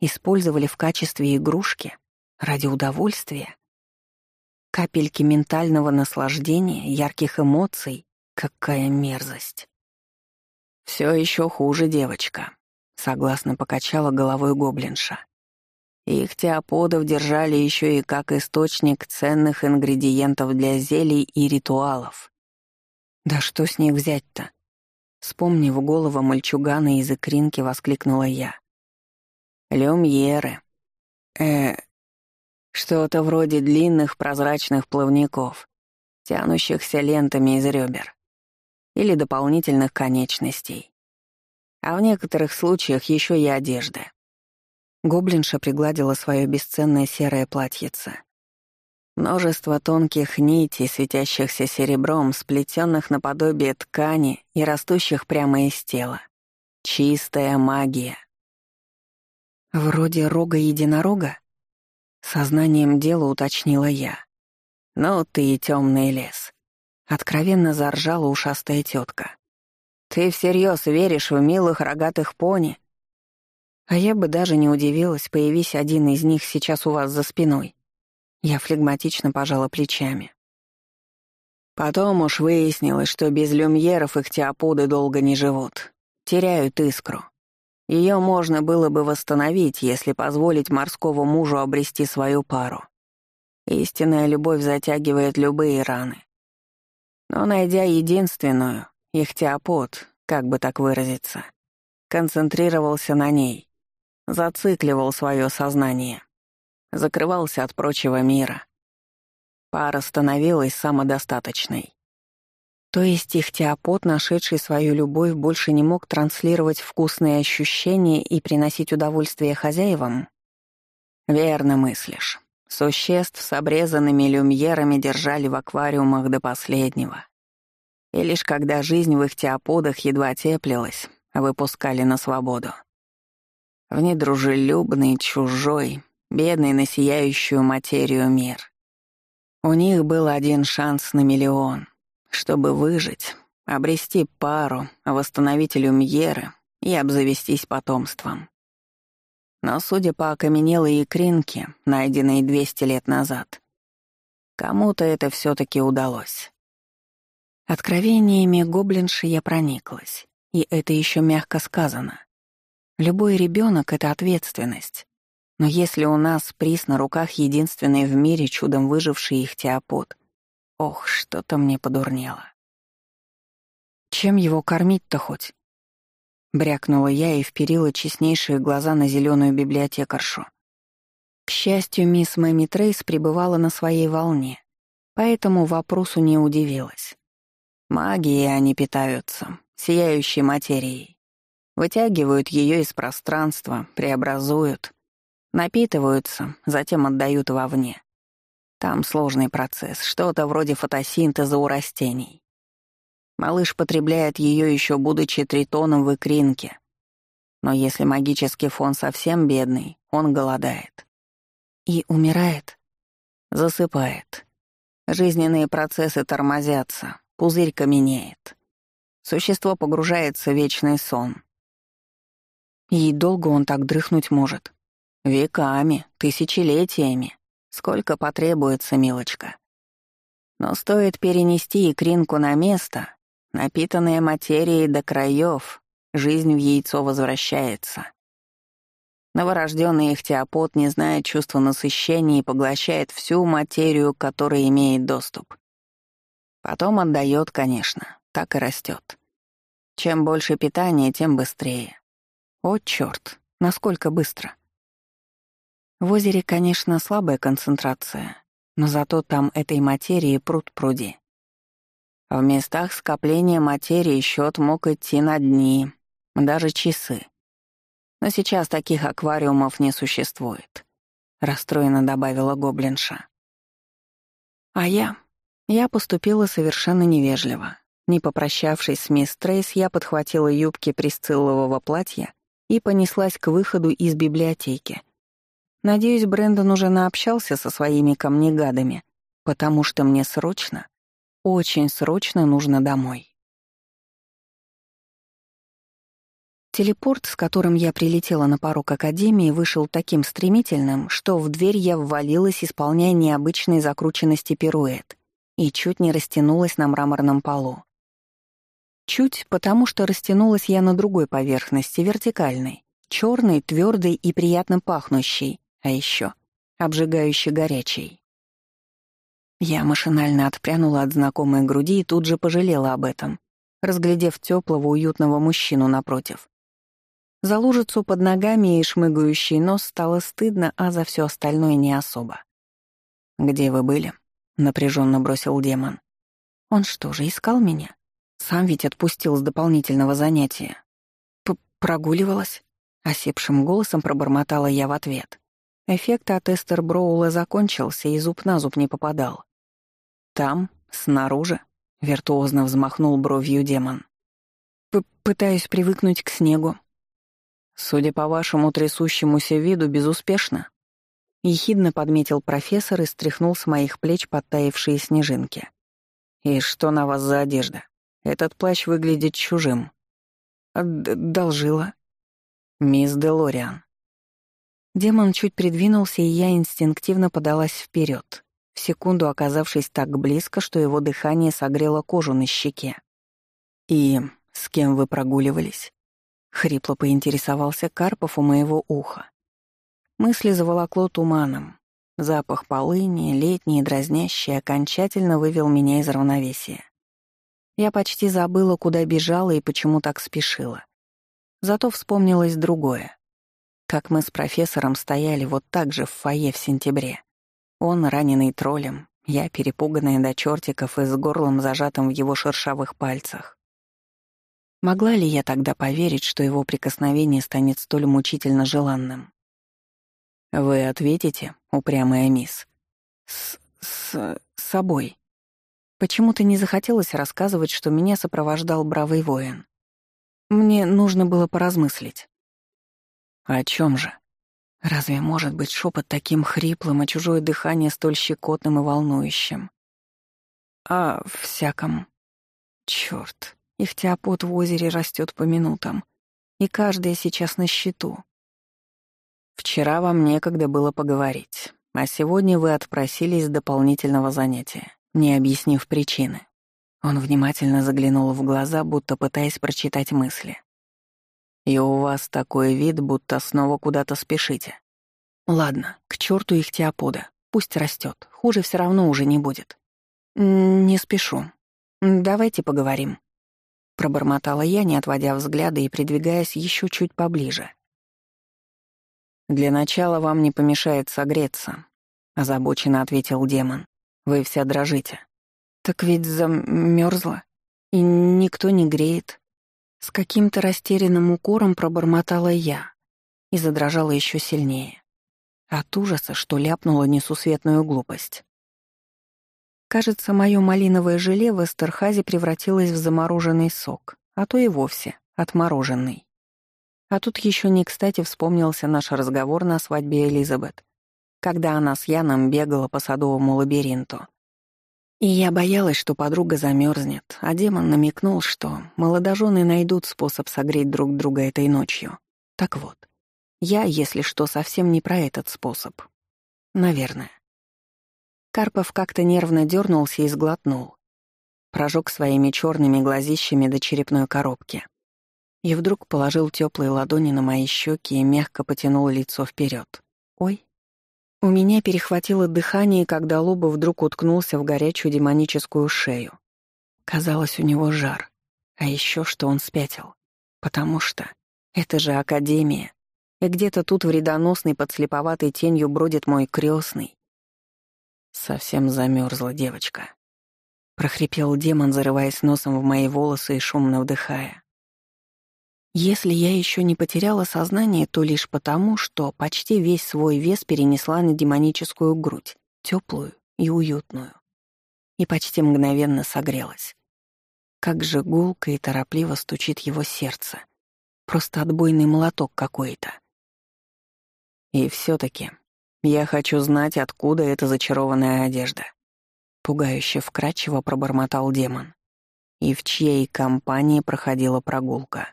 Использовали в качестве игрушки? Ради удовольствия? Капельки ментального наслаждения, ярких эмоций? Какая мерзость! Все еще хуже, девочка», — согласно покачала головой гоблинша. Их теоподов держали еще и как источник ценных ингредиентов для зелий и ритуалов. Да что с них взять-то? Вспомнив голову мальчугана из икринки, воскликнула я. Люмьеры. Э, что-то вроде длинных прозрачных плавников, тянущихся лентами из ребер. Или дополнительных конечностей. А в некоторых случаях еще и одежда. Гоблинша пригладила свое бесценное серое платьице. Множество тонких нитей, светящихся серебром, сплетенных наподобие ткани и растущих прямо из тела. Чистая магия. «Вроде рога единорога?» Сознанием дела уточнила я. «Ну ты и темный лес», — откровенно заржала ушастая тетка. «Ты всерьез веришь в милых рогатых пони?» А я бы даже не удивилась, появись один из них сейчас у вас за спиной. Я флегматично пожала плечами. Потом уж выяснилось, что без люмьеров их теоподы долго не живут. Теряют искру. Ее можно было бы восстановить, если позволить морскому мужу обрести свою пару. Истинная любовь затягивает любые раны. Но найдя единственную, их теопод, как бы так выразиться, концентрировался на ней, Зацикливал свое сознание. Закрывался от прочего мира. Пара становилась самодостаточной. То есть их теопот, нашедший свою любовь, больше не мог транслировать вкусные ощущения и приносить удовольствие хозяевам? Верно мыслишь. Существ с обрезанными люмьерами держали в аквариумах до последнего. И лишь когда жизнь в их теоподах едва теплилась, выпускали на свободу. В недружелюбный, чужой, бедный на сияющую материю мир. У них был один шанс на миллион, чтобы выжить, обрести пару, восстановить люмьеры и обзавестись потомством. Но, судя по окаменелой икринке, найденной 200 лет назад, кому-то это все таки удалось. Откровениями гоблинши я прониклась, и это еще мягко сказано. Любой ребенок — это ответственность. Но если у нас приз на руках единственный в мире чудом выживший их теопод, ох, что-то мне подурнело. Чем его кормить-то хоть? Брякнула я и вперила честнейшие глаза на зеленую библиотекаршу. К счастью, мисс Мэми Трейс пребывала на своей волне, поэтому вопросу не удивилась. Магией они питаются, сияющей материей. Вытягивают ее из пространства, преобразуют, напитываются, затем отдают вовне. Там сложный процесс, что-то вроде фотосинтеза у растений. Малыш потребляет ее еще будучи тритоном в икринке. Но если магический фон совсем бедный, он голодает. И умирает? Засыпает. Жизненные процессы тормозятся, пузырь каменеет. Существо погружается в вечный сон. И долго он так дрыхнуть может? Веками, тысячелетиями. Сколько потребуется, милочка. Но стоит перенести икринку на место, напитанная материей до краев, жизнь в яйцо возвращается. Новорожденный ихтиопод не знает чувства насыщения поглощает всю материю, к которой имеет доступ. Потом отдает, конечно, так и растет. Чем больше питания, тем быстрее. О, черт, насколько быстро. В озере, конечно, слабая концентрация, но зато там этой материи пруд пруди. В местах скопления материи счет мог идти на дни, даже часы. Но сейчас таких аквариумов не существует», — расстроенно добавила гоблинша. А я? Я поступила совершенно невежливо. Не попрощавшись с мисс Трейс, я подхватила юбки присциллового платья и понеслась к выходу из библиотеки. Надеюсь, Брэндон уже наобщался со своими камнегадами, потому что мне срочно, очень срочно нужно домой. Телепорт, с которым я прилетела на порог Академии, вышел таким стремительным, что в дверь я ввалилась, исполняя необычной закрученности пируэт, и чуть не растянулась на мраморном полу. Чуть, потому что растянулась я на другой поверхности, вертикальной, черной, твердой и приятно пахнущей, а еще обжигающе горячей. Я машинально отпрянула от знакомой груди и тут же пожалела об этом, разглядев теплого, уютного мужчину напротив. За лужицу под ногами и шмыгающий нос стало стыдно, а за все остальное не особо. «Где вы были?» — напряженно бросил демон. «Он что же, искал меня? Сам ведь отпустил с дополнительного занятия». П «Прогуливалась?» — осипшим голосом пробормотала я в ответ. Эффект от Эстер Броула закончился, и зуб на зуб не попадал. «Там, снаружи», — виртуозно взмахнул бровью демон. П «Пытаюсь привыкнуть к снегу», Судя по вашему трясущемуся виду, безуспешно. Ехидно подметил профессор и стряхнул с моих плеч подтаявшие снежинки. «И что на вас за одежда? Этот плащ выглядит чужим». «Одолжила». «Мисс Делориан». Демон чуть придвинулся, и я инстинктивно подалась вперед, в секунду оказавшись так близко, что его дыхание согрело кожу на щеке. «И с кем вы прогуливались?» Хрипло поинтересовался Карпов у моего уха. Мысли заволокло туманом. Запах полыни, летний и дразнящий, окончательно вывел меня из равновесия. Я почти забыла, куда бежала и почему так спешила. Зато вспомнилось другое. Как мы с профессором стояли вот так же в фойе в сентябре. Он, раненый троллем, я, перепуганная до чертиков и с горлом зажатым в его шершавых пальцах. Могла ли я тогда поверить, что его прикосновение станет столь мучительно желанным? «Вы ответите, упрямая мисс?» «С... с... собой». Почему-то не захотелось рассказывать, что меня сопровождал бравый воин. Мне нужно было поразмыслить. О чем же? Разве может быть шепот таким хриплым, а чужое дыхание столь щекотным и волнующим? О всяком. Черт, Ихтиопот в озере растет по минутам, и каждая сейчас на счету. Вчера вам некогда было поговорить, а сегодня вы отпросились дополнительного занятия, не объяснив причины. Он внимательно заглянул в глаза, будто пытаясь прочитать мысли. «И у вас такой вид, будто снова куда-то спешите. Ладно, к черту их теопода. Пусть растет, хуже все равно уже не будет. Не спешу. Давайте поговорим. Пробормотала я, не отводя взгляда и придвигаясь еще чуть поближе. «Для начала вам не помешает согреться», — озабоченно ответил демон. «Вы вся дрожите». «Так ведь замерзла, и никто не греет». С каким-то растерянным укором пробормотала я и задрожала еще сильнее. От ужаса, что ляпнула несусветную глупость. Кажется, мое малиновое желе в Эстерхазе превратилось в замороженный сок, а то и вовсе отмороженный. А тут еще не кстати вспомнился наш разговор на свадьбе Элизабет, когда она с Яном бегала по садовому лабиринту. И я боялась, что подруга замерзнет, а демон намекнул, что молодожены найдут способ согреть друг друга этой ночью. Так вот, я, если что, совсем не про этот способ. Наверное. Карпов как-то нервно дернулся и сглотнул. Прожег своими черными глазищами до черепной коробки. И вдруг положил теплые ладони на мои щеки и мягко потянул лицо вперед. Ой. У меня перехватило дыхание, когда Лоба вдруг уткнулся в горячую демоническую шею. Казалось, у него жар. А еще что он спятил. Потому что это же Академия. И где-то тут вредоносный под слеповатой тенью бродит мой крестный. Совсем замерзла девочка. Прохрипел демон, зарываясь носом в мои волосы и шумно вдыхая. Если я еще не потеряла сознание, то лишь потому, что почти весь свой вес перенесла на демоническую грудь, теплую и уютную. И почти мгновенно согрелась. Как же гулко и торопливо стучит его сердце. Просто отбойный молоток какой-то. И все таки я хочу знать, откуда эта зачарованная одежда. Пугающе вкрадчиво пробормотал демон. И в чьей компании проходила прогулка.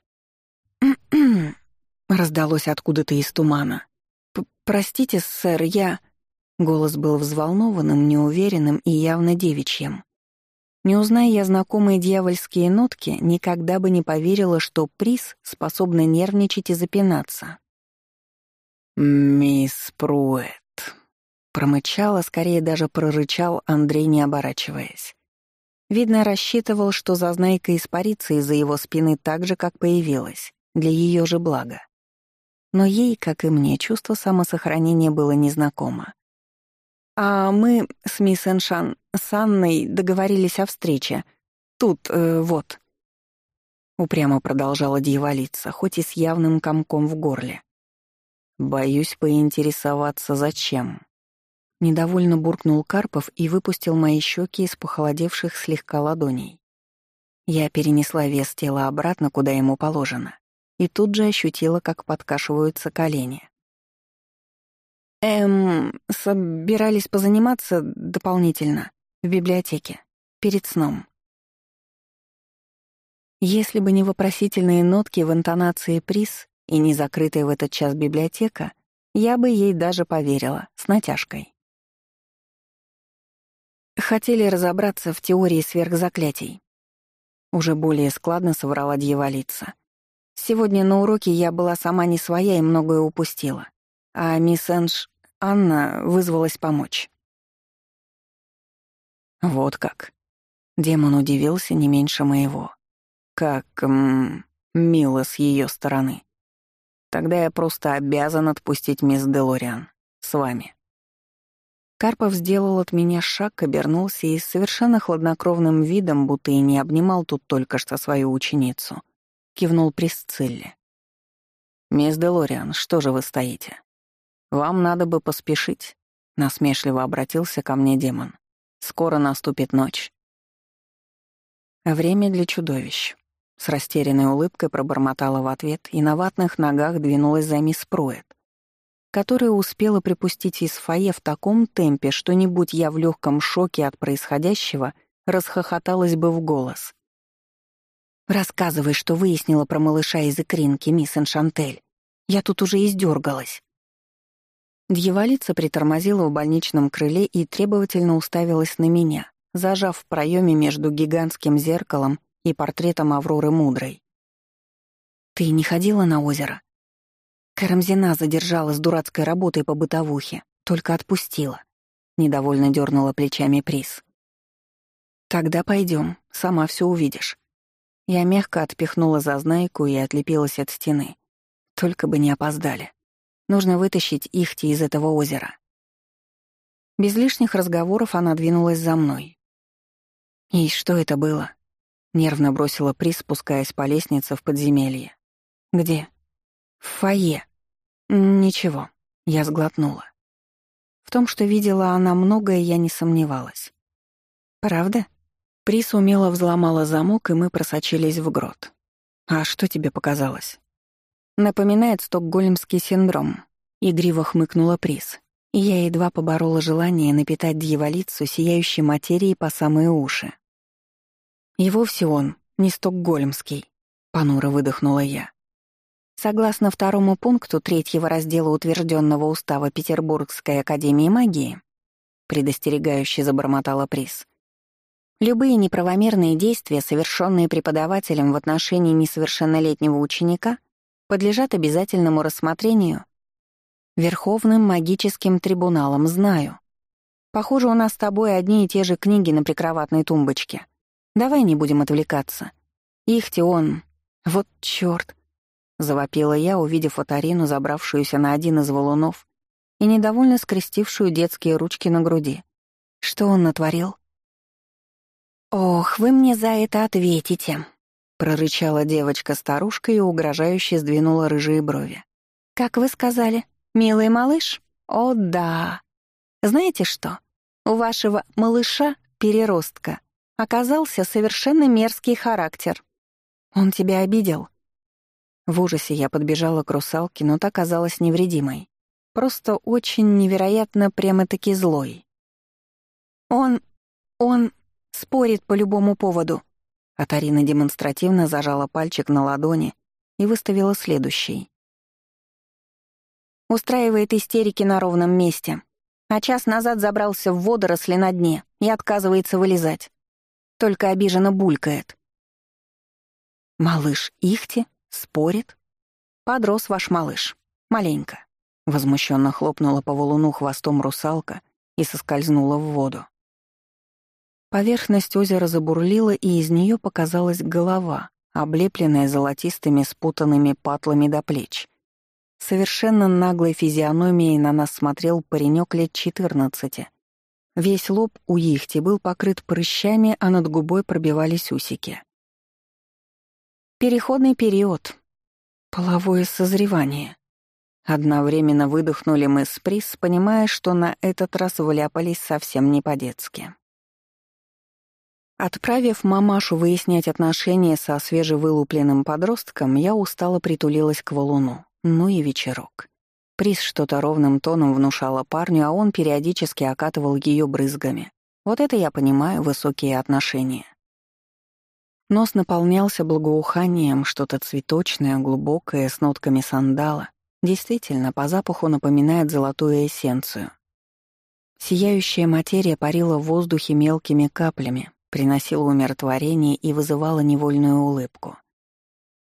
<clears throat> раздалось откуда-то из тумана. «Простите, сэр, я...» Голос был взволнованным, неуверенным и явно девичьим. Не узная я знакомые дьявольские нотки, никогда бы не поверила, что приз способна нервничать и запинаться. «Мисс Пруэт», — промычал, а скорее даже прорычал Андрей, не оборачиваясь. Видно, рассчитывал, что зазнайка испарится из-за его спины так же, как появилась, для ее же блага. Но ей, как и мне, чувство самосохранения было незнакомо. «А мы с мисс Эншан, с Анной договорились о встрече. Тут, э, вот». Упрямо продолжала дьяволица, хоть и с явным комком в горле. «Боюсь поинтересоваться, зачем?» Недовольно буркнул Карпов и выпустил мои щеки из похолодевших слегка ладоней. Я перенесла вес тела обратно, куда ему положено, и тут же ощутила, как подкашиваются колени. Эм, собирались позаниматься дополнительно в библиотеке, перед сном. Если бы не вопросительные нотки в интонации приз и не закрытая в этот час библиотека, я бы ей даже поверила, с натяжкой. Хотели разобраться в теории сверхзаклятий. Уже более складно соврала дьяволица. Сегодня на уроке я была сама не своя и многое упустила. А мисс Энж Анна вызвалась помочь. Вот как. Демон удивился не меньше моего. Как м мило с ее стороны. Тогда я просто обязан отпустить мисс Делориан. С вами. Карпов сделал от меня шаг, обернулся и с совершенно хладнокровным видом, будто и не обнимал тут только что свою ученицу, кивнул Присцилле. «Мисс Делориан, что же вы стоите? «Вам надо бы поспешить», — насмешливо обратился ко мне демон. «Скоро наступит ночь». Время для чудовищ. С растерянной улыбкой пробормотала в ответ и на ватных ногах двинулась за мисс Пруэт, которая успела припустить из фойе в таком темпе, что не будь я в легком шоке от происходящего, расхохоталась бы в голос. «Рассказывай, что выяснила про малыша из икринки, мисс Эншантель. Я тут уже издергалась». Дьяволица притормозила в больничном крыле и требовательно уставилась на меня, зажав в проеме между гигантским зеркалом и портретом Авроры Мудрой. «Ты не ходила на озеро?» Карамзина задержала с дурацкой работой по бытовухе, только отпустила. Недовольно дернула плечами приз. «Тогда пойдем, сама все увидишь». Я мягко отпихнула зазнайку и отлепилась от стены. Только бы не опоздали. Нужно вытащить Ихти из этого озера. Без лишних разговоров она двинулась за мной. «И что это было?» Нервно бросила приз, спускаясь по лестнице в подземелье. «Где?» «В фойе». «Ничего», — я сглотнула. В том, что видела она многое, я не сомневалась. «Правда?» Прис умело взломала замок, и мы просочились в грот. «А что тебе показалось?» Напоминает стокгольмский синдром. Игриво хмыкнула приз. И я едва поборола желание напитать дьяволицу сияющей материей по самые уши. И вовсе он не стокгольмский, понуро выдохнула я. Согласно второму пункту третьего раздела утвержденного устава Петербургской академии магии, — предостерегающе забормотала Приз. Любые неправомерные действия, совершенные преподавателем в отношении несовершеннолетнего ученика, подлежат обязательному рассмотрению Верховным магическим трибуналом, знаю. Похоже, у нас с тобой одни и те же книги на прикроватной тумбочке. Давай не будем отвлекаться. Ихти он... Вот чёрт. Завопила я, увидев Атарину, забравшуюся на один из валунов и недовольно скрестившую детские ручки на груди. Что он натворил? «Ох, вы мне за это ответите», — прорычала девочка-старушка и угрожающе сдвинула рыжие брови. «Как вы сказали, милый малыш? О, да. Знаете что? У вашего малыша-переростка оказался совершенно мерзкий характер. Он тебя обидел?» В ужасе я подбежала к русалке, но та казалась невредимой. Просто очень невероятно прямо-таки злой. «Он... он...» Спорит по любому поводу. Атарина демонстративно зажала пальчик на ладони и выставила следующий. Устраивает истерики на ровном месте. А час назад забрался в водоросли на дне и отказывается вылезать. Только обиженно булькает. «Малыш Ихти? Спорит?» «Подрос ваш малыш. Маленько». Возмущенно хлопнула по валуну хвостом русалка и соскользнула в воду. Поверхность озера забурлила, и из нее показалась голова, облепленная золотистыми спутанными патлами до плеч. Совершенно наглой физиономией на нас смотрел паренек лет четырнадцати. Весь лоб у Ихти был покрыт прыщами, а над губой пробивались усики. Переходный период. Половое созревание. Одновременно выдохнули мы с приз, понимая, что на этот раз вляпались совсем не по-детски. Отправив мамашу выяснять отношения со свежевылупленным подростком, я устало притулилась к валуну. Ну и вечерок. Приз что-то ровным тоном внушала парню, а он периодически окатывал ее брызгами. Вот это я понимаю, высокие отношения. Нос наполнялся благоуханием, что-то цветочное, глубокое, с нотками сандала. Действительно, по запаху напоминает золотую эссенцию. Сияющая материя парила в воздухе мелкими каплями, приносила умиротворение и вызывала невольную улыбку.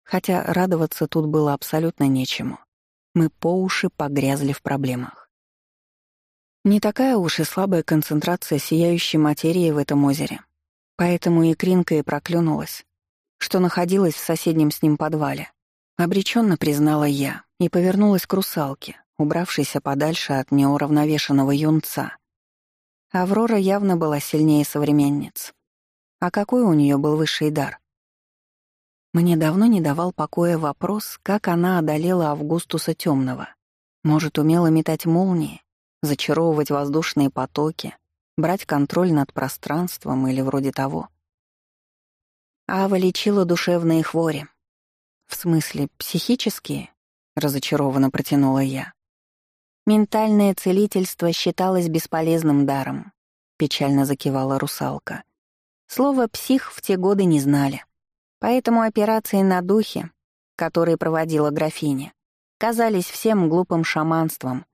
Хотя радоваться тут было абсолютно нечему. Мы по уши погрязли в проблемах. Не такая уж и слабая концентрация сияющей материи в этом озере. Поэтому и Кринка и проклюнулась, что находилась в соседнем с ним подвале. Обреченно признала я и повернулась к русалке, убравшейся подальше от неуравновешенного юнца. Аврора явно была сильнее современниц. А какой у нее был высший дар? Мне давно не давал покоя вопрос, как она одолела Августуса Темного. Может, умела метать молнии, зачаровывать воздушные потоки, брать контроль над пространством или вроде того. Ава лечила душевные хвори. В смысле, психические? Разочарованно протянула я. Ментальное целительство считалось бесполезным даром, печально закивала русалка. Слово «псих» в те годы не знали. Поэтому операции на духе, которые проводила графиня, казались всем глупым шаманством.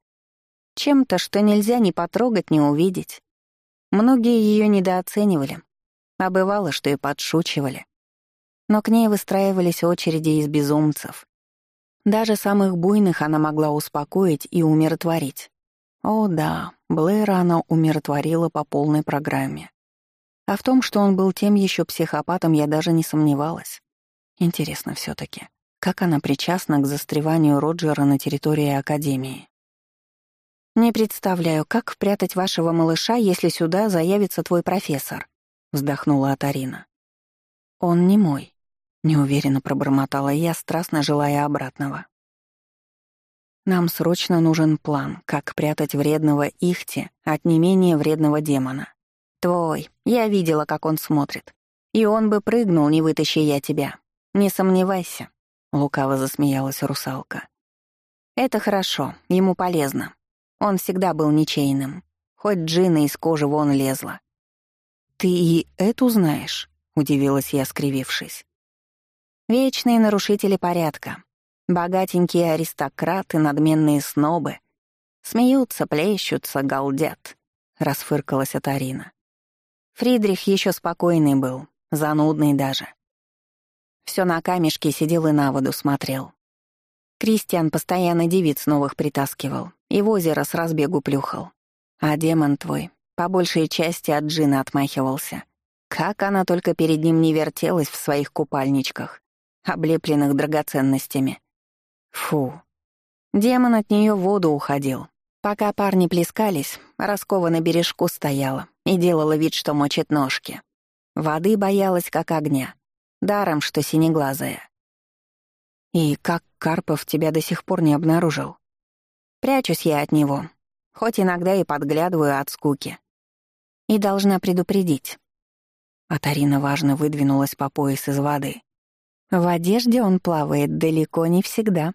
Чем-то, что нельзя ни потрогать, ни увидеть. Многие ее недооценивали, а бывало, что и подшучивали. Но к ней выстраивались очереди из безумцев. Даже самых буйных она могла успокоить и умиротворить. О да, Блэра она умиротворила по полной программе. А в том, что он был тем еще психопатом, я даже не сомневалась. Интересно все таки как она причастна к застреванию Роджера на территории Академии. «Не представляю, как прятать вашего малыша, если сюда заявится твой профессор», — вздохнула Атарина. «Он не мой», — неуверенно пробормотала я, страстно желая обратного. «Нам срочно нужен план, как прятать вредного Ихти от не менее вредного демона. «Твой. Я видела, как он смотрит. И он бы прыгнул, не вытащи я тебя. Не сомневайся», — лукаво засмеялась русалка. «Это хорошо, ему полезно. Он всегда был ничейным. Хоть джина из кожи вон лезла». «Ты и эту знаешь?» — удивилась я, скривившись. «Вечные нарушители порядка. Богатенькие аристократы, надменные снобы. Смеются, плещутся, галдят. — расфыркалась Атарина. Фридрих еще спокойный был, занудный даже. Все на камешке сидел и на воду смотрел. Кристиан постоянно девиц новых притаскивал и в озеро с разбегу плюхал. А демон твой по большей части от Джина отмахивался. Как она только перед ним не вертелась в своих купальничках, облепленных драгоценностями. Фу. Демон от нее в воду уходил. Пока парни плескались, Роскова на бережку стояла и делала вид, что мочит ножки. Воды боялась, как огня. Даром, что синеглазая. И как Карпов тебя до сих пор не обнаружил? Прячусь я от него, хоть иногда и подглядываю от скуки. И должна предупредить. А Тарина важно выдвинулась по пояс из воды. В одежде он плавает далеко не всегда.